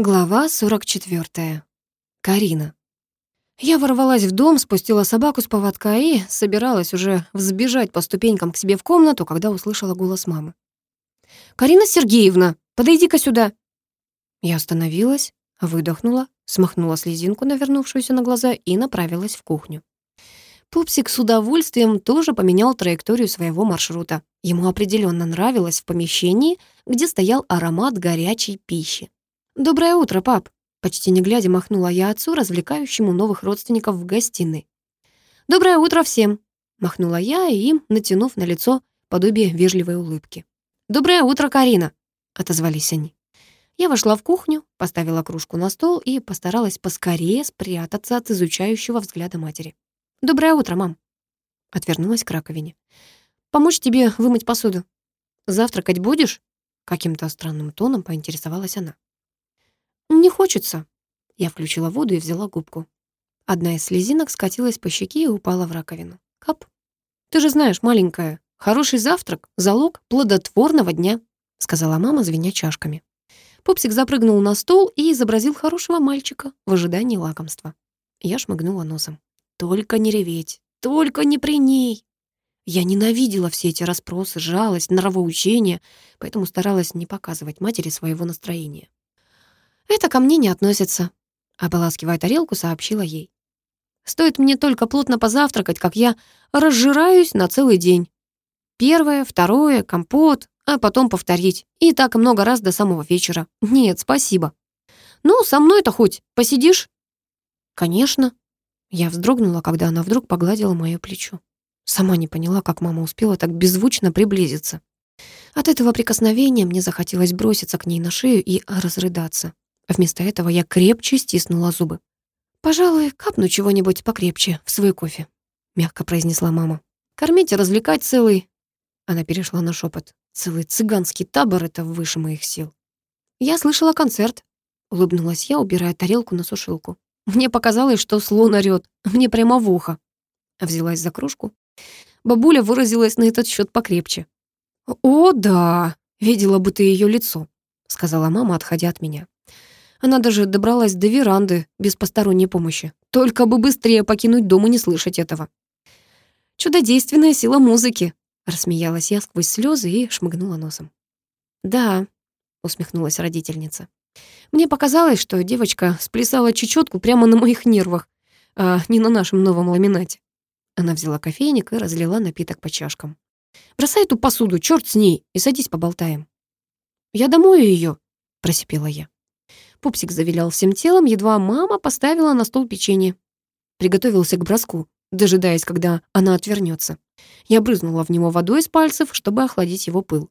Глава 44. Карина. Я ворвалась в дом, спустила собаку с поводка и собиралась уже взбежать по ступенькам к себе в комнату, когда услышала голос мамы. «Карина Сергеевна, подойди-ка сюда!» Я остановилась, выдохнула, смахнула слезинку, навернувшуюся на глаза, и направилась в кухню. Пупсик с удовольствием тоже поменял траекторию своего маршрута. Ему определенно нравилось в помещении, где стоял аромат горячей пищи. «Доброе утро, пап!» Почти не глядя махнула я отцу, развлекающему новых родственников в гостиной. «Доброе утро всем!» Махнула я им, натянув на лицо подобие вежливой улыбки. «Доброе утро, Карина!» Отозвались они. Я вошла в кухню, поставила кружку на стол и постаралась поскорее спрятаться от изучающего взгляда матери. «Доброе утро, мам!» Отвернулась к раковине. «Помочь тебе вымыть посуду?» «Завтракать будешь?» Каким-то странным тоном поинтересовалась она. «Не хочется». Я включила воду и взяла губку. Одна из слезинок скатилась по щеке и упала в раковину. Кап. «Ты же знаешь, маленькая, хороший завтрак — залог плодотворного дня», сказала мама, звеня чашками. Пупсик запрыгнул на стол и изобразил хорошего мальчика в ожидании лакомства. Я шмыгнула носом. «Только не реветь, только не при ней!» Я ненавидела все эти расспросы, жалость, нравоучения, поэтому старалась не показывать матери своего настроения. «Это ко мне не относится», — ополаскивая тарелку, сообщила ей. «Стоит мне только плотно позавтракать, как я разжираюсь на целый день. Первое, второе, компот, а потом повторить. И так много раз до самого вечера. Нет, спасибо. Ну, со мной-то хоть посидишь?» «Конечно». Я вздрогнула, когда она вдруг погладила моё плечо. Сама не поняла, как мама успела так беззвучно приблизиться. От этого прикосновения мне захотелось броситься к ней на шею и разрыдаться. Вместо этого я крепче стиснула зубы. «Пожалуй, капну чего-нибудь покрепче в свой кофе», — мягко произнесла мама. «Кормить и развлекать целый...» Она перешла на шепот. «Целый цыганский табор — это выше моих сил». «Я слышала концерт», — улыбнулась я, убирая тарелку на сушилку. «Мне показалось, что слон орёт. Мне прямо в ухо». Взялась за кружку. Бабуля выразилась на этот счет покрепче. «О, да, видела бы ты ее лицо», — сказала мама, отходя от меня. Она даже добралась до веранды без посторонней помощи. Только бы быстрее покинуть дом и не слышать этого. «Чудодейственная сила музыки», — рассмеялась я сквозь слезы и шмыгнула носом. «Да», — усмехнулась родительница. «Мне показалось, что девочка сплясала чечетку прямо на моих нервах, а не на нашем новом ламинате». Она взяла кофейник и разлила напиток по чашкам. «Бросай эту посуду, черт с ней, и садись поболтаем». «Я домою ее, просипела я. Пупсик завилял всем телом, едва мама поставила на стол печенье. Приготовился к броску, дожидаясь, когда она отвернется. Я брызнула в него водой из пальцев, чтобы охладить его пыл.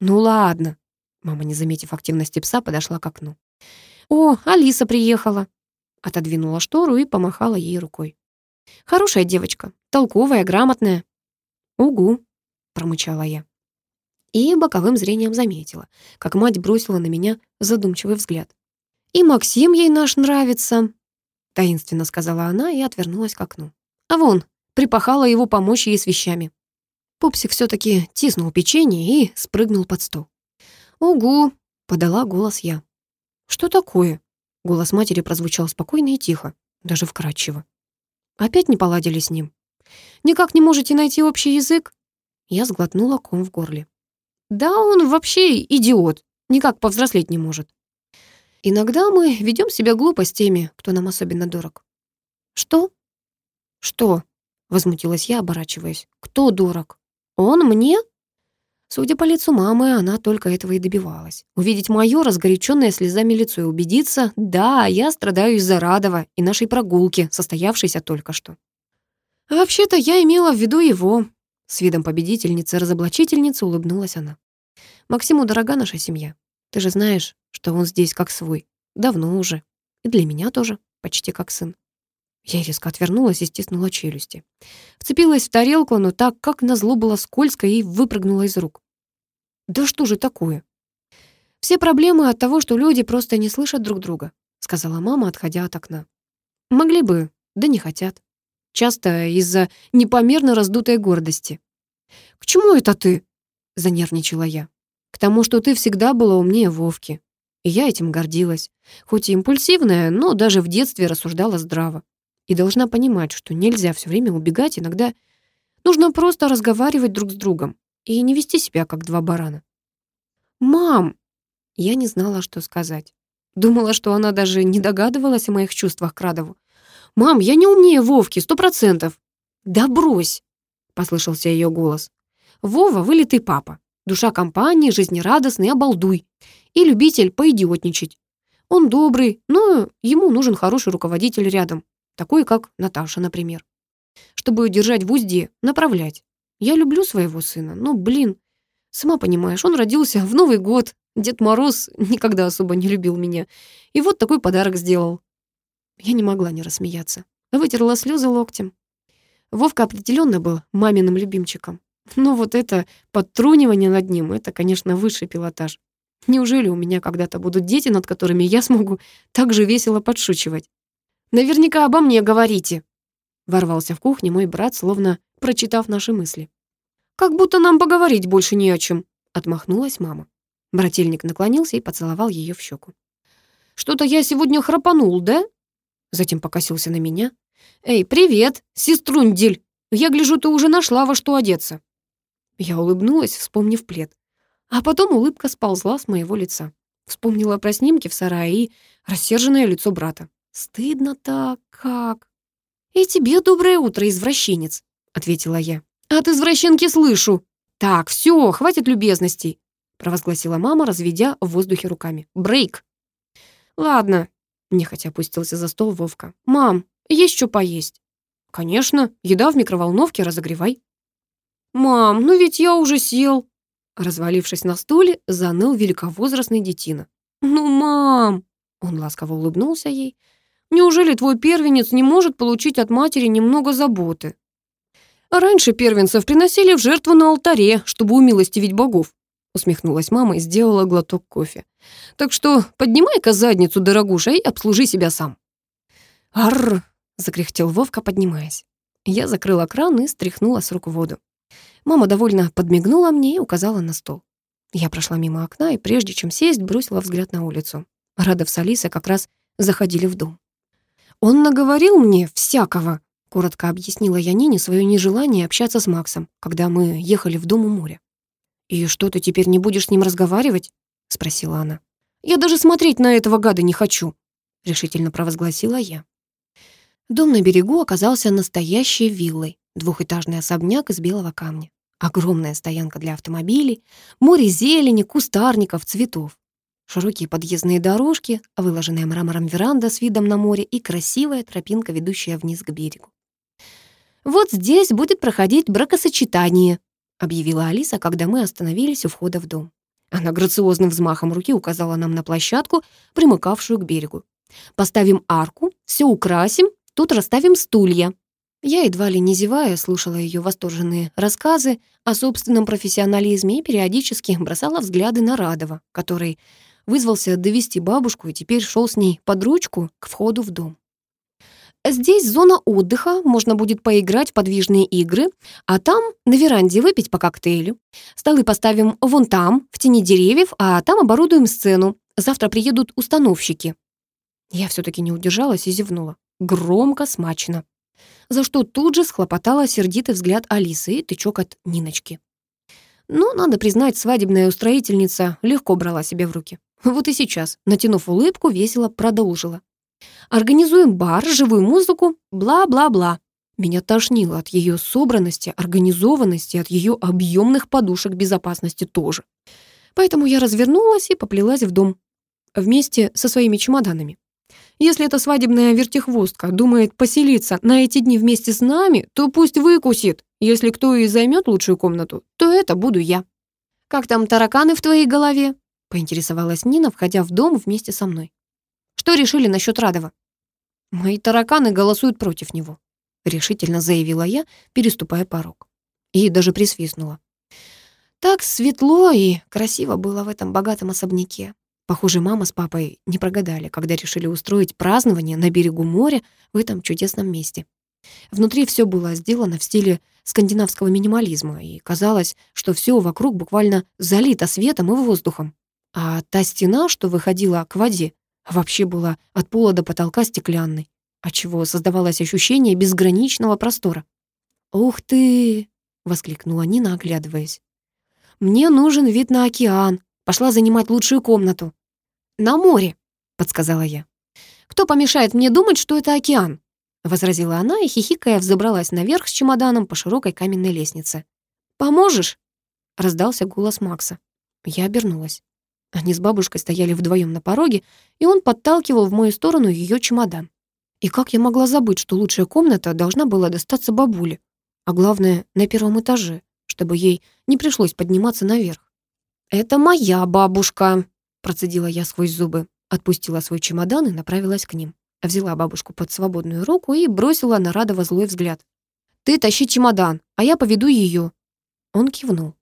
«Ну ладно». Мама, не заметив активности пса, подошла к окну. «О, Алиса приехала!» Отодвинула штору и помахала ей рукой. «Хорошая девочка, толковая, грамотная». «Угу», — промычала я. И боковым зрением заметила, как мать бросила на меня задумчивый взгляд. «И Максим ей наш нравится», — таинственно сказала она и отвернулась к окну. «А вон, припахала его помочь ей с вещами». Пупсик все таки тиснул печенье и спрыгнул под стол. «Угу», — подала голос я. «Что такое?» Голос матери прозвучал спокойно и тихо, даже вкрадчиво. «Опять не поладили с ним? Никак не можете найти общий язык?» Я сглотнула ком в горле. «Да он вообще идиот, никак повзрослеть не может». Иногда мы ведем себя глупо с теми, кто нам особенно дорог. Что? Что? Возмутилась я, оборачиваясь. Кто дорог? Он мне? Судя по лицу мамы, она только этого и добивалась. Увидеть моё разгоряченное слезами лицо и убедиться, да, я страдаю из-за Радова и нашей прогулки, состоявшейся только что. А вообще-то я имела в виду его. С видом победительницы-разоблачительницы улыбнулась она. Максиму дорога наша семья. Ты же знаешь, что он здесь как свой. Давно уже. И для меня тоже, почти как сын. Я резко отвернулась и стиснула челюсти. Вцепилась в тарелку, но так, как назло было скользко, и выпрыгнула из рук. «Да что же такое?» «Все проблемы от того, что люди просто не слышат друг друга», сказала мама, отходя от окна. «Могли бы, да не хотят. Часто из-за непомерно раздутой гордости». «К чему это ты?» занервничала я. К тому, что ты всегда была умнее Вовки. И я этим гордилась. Хоть и импульсивная, но даже в детстве рассуждала здраво. И должна понимать, что нельзя все время убегать, иногда нужно просто разговаривать друг с другом и не вести себя, как два барана. «Мам!» Я не знала, что сказать. Думала, что она даже не догадывалась о моих чувствах к Радову. «Мам, я не умнее Вовки, сто процентов!» «Да брось!» — послышался ее голос. «Вова — вылитый папа. Душа компании, жизнерадостный, обалдуй. И любитель поидиотничать. Он добрый, но ему нужен хороший руководитель рядом. Такой, как Наташа, например. Чтобы держать в узде, направлять. Я люблю своего сына, но, блин, сама понимаешь, он родился в Новый год. Дед Мороз никогда особо не любил меня. И вот такой подарок сделал. Я не могла не рассмеяться. Вытерла слезы локтем. Вовка определенно был маминым любимчиком. Но вот это подтрунивание над ним, это, конечно, высший пилотаж. Неужели у меня когда-то будут дети, над которыми я смогу так же весело подшучивать? Наверняка обо мне говорите. Ворвался в кухню мой брат, словно прочитав наши мысли. «Как будто нам поговорить больше не о чем», — отмахнулась мама. Брательник наклонился и поцеловал ее в щеку. «Что-то я сегодня храпанул, да?» Затем покосился на меня. «Эй, привет, сеструндель! Я гляжу, ты уже нашла во что одеться». Я улыбнулась, вспомнив плед. А потом улыбка сползла с моего лица. Вспомнила про снимки в сарае и рассерженное лицо брата. Стыдно так, как. «И тебе доброе утро, извращенец», — ответила я. «От извращенки слышу». «Так, все, хватит любезностей», — провозгласила мама, разведя в воздухе руками. «Брейк». «Ладно», — нехотя опустился за стол Вовка. «Мам, есть что поесть?» «Конечно, еда в микроволновке, разогревай». «Мам, ну ведь я уже сел!» Развалившись на стуле, заныл великовозрастный детина. «Ну, мам!» Он ласково улыбнулся ей. «Неужели твой первенец не может получить от матери немного заботы?» «Раньше первенцев приносили в жертву на алтаре, чтобы умилостивить богов», усмехнулась мама и сделала глоток кофе. «Так что поднимай-ка задницу, дорогуша, и обслужи себя сам». «Арр!» — закряхтел Вовка, поднимаясь. Я закрыла кран и стряхнула с рук воду. Мама довольно подмигнула мне и указала на стол. Я прошла мимо окна и, прежде чем сесть, бросила взгляд на улицу. Радов с Алисой как раз заходили в дом. «Он наговорил мне всякого», — коротко объяснила я Нине свое нежелание общаться с Максом, когда мы ехали в дом у моря. «И что, ты теперь не будешь с ним разговаривать?» — спросила она. «Я даже смотреть на этого гада не хочу», — решительно провозгласила я. Дом на берегу оказался настоящей виллой, двухэтажный особняк из белого камня. Огромная стоянка для автомобилей, море зелени, кустарников, цветов. Широкие подъездные дорожки, выложенная мрамором веранда с видом на море и красивая тропинка, ведущая вниз к берегу. «Вот здесь будет проходить бракосочетание», объявила Алиса, когда мы остановились у входа в дом. Она грациозным взмахом руки указала нам на площадку, примыкавшую к берегу. «Поставим арку, все украсим, тут расставим стулья». Я, едва ли не зевая, слушала ее восторженные рассказы о собственном профессионализме и периодически бросала взгляды на Радова, который вызвался довести бабушку и теперь шел с ней под ручку к входу в дом. Здесь зона отдыха, можно будет поиграть в подвижные игры, а там на веранде выпить по коктейлю. Столы поставим вон там, в тени деревьев, а там оборудуем сцену. Завтра приедут установщики. Я все таки не удержалась и зевнула. Громко, смачно за что тут же схлопотала сердитый взгляд Алисы и тычок от Ниночки. Но, надо признать, свадебная устроительница легко брала себя в руки. Вот и сейчас, натянув улыбку, весело продолжила. «Организуем бар, живую музыку, бла-бла-бла». Меня тошнило от ее собранности, организованности, от ее объемных подушек безопасности тоже. Поэтому я развернулась и поплелась в дом вместе со своими чемоданами. Если эта свадебная вертихвостка думает поселиться на эти дни вместе с нами, то пусть выкусит. Если кто и займет лучшую комнату, то это буду я. «Как там тараканы в твоей голове?» — поинтересовалась Нина, входя в дом вместе со мной. «Что решили насчет Радова?» «Мои тараканы голосуют против него», — решительно заявила я, переступая порог. И даже присвистнула. Так светло и красиво было в этом богатом особняке. Похоже, мама с папой не прогадали, когда решили устроить празднование на берегу моря в этом чудесном месте. Внутри все было сделано в стиле скандинавского минимализма, и казалось, что все вокруг буквально залито светом и воздухом. А та стена, что выходила к воде, вообще была от пола до потолка стеклянной, отчего создавалось ощущение безграничного простора. «Ух ты!» — воскликнула Нина, оглядываясь. «Мне нужен вид на океан. Пошла занимать лучшую комнату». «На море», — подсказала я. «Кто помешает мне думать, что это океан?» — возразила она и, хихикая, взобралась наверх с чемоданом по широкой каменной лестнице. «Поможешь?» — раздался голос Макса. Я обернулась. Они с бабушкой стояли вдвоем на пороге, и он подталкивал в мою сторону ее чемодан. И как я могла забыть, что лучшая комната должна была достаться бабуле, а главное, на первом этаже, чтобы ей не пришлось подниматься наверх. «Это моя бабушка», — процедила я сквозь зубы, отпустила свой чемодан и направилась к ним. Взяла бабушку под свободную руку и бросила на Радова злой взгляд. «Ты тащи чемодан, а я поведу ее». Он кивнул.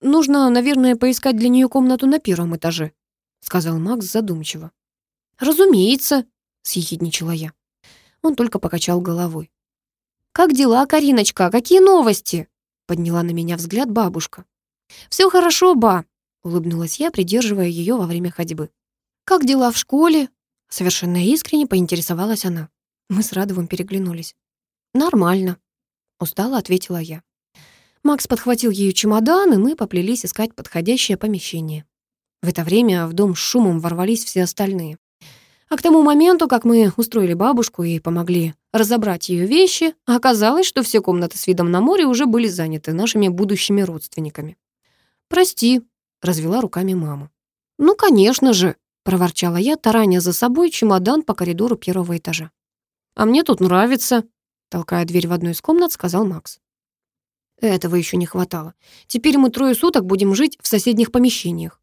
«Нужно, наверное, поискать для нее комнату на первом этаже», сказал Макс задумчиво. «Разумеется», — съехидничала я. Он только покачал головой. «Как дела, Кариночка? Какие новости?» подняла на меня взгляд бабушка. «Все хорошо, ба», — улыбнулась я, придерживая ее во время ходьбы. «Как дела в школе?» Совершенно искренне поинтересовалась она. Мы с Радовым переглянулись. «Нормально», — устало ответила я. Макс подхватил ее чемодан, и мы поплелись искать подходящее помещение. В это время в дом с шумом ворвались все остальные. А к тому моменту, как мы устроили бабушку и помогли разобрать ее вещи, оказалось, что все комнаты с видом на море уже были заняты нашими будущими родственниками. «Прости», — развела руками мама. «Ну, конечно же», — проворчала я, тараня за собой чемодан по коридору первого этажа. «А мне тут нравится», — толкая дверь в одну из комнат, сказал Макс. Этого еще не хватало. Теперь мы трое суток будем жить в соседних помещениях.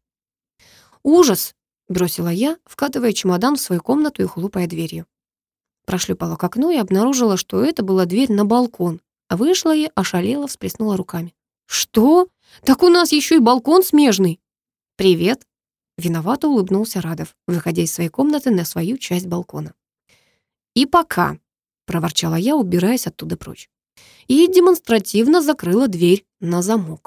«Ужас!» — бросила я, вкатывая чемодан в свою комнату и хлопая дверью. Прошлепала к окну и обнаружила, что это была дверь на балкон. А вышла и ошалела, всплеснула руками. «Что? Так у нас еще и балкон смежный!» «Привет!» — виновато улыбнулся Радов, выходя из своей комнаты на свою часть балкона. «И пока!» — проворчала я, убираясь оттуда прочь и демонстративно закрыла дверь на замок.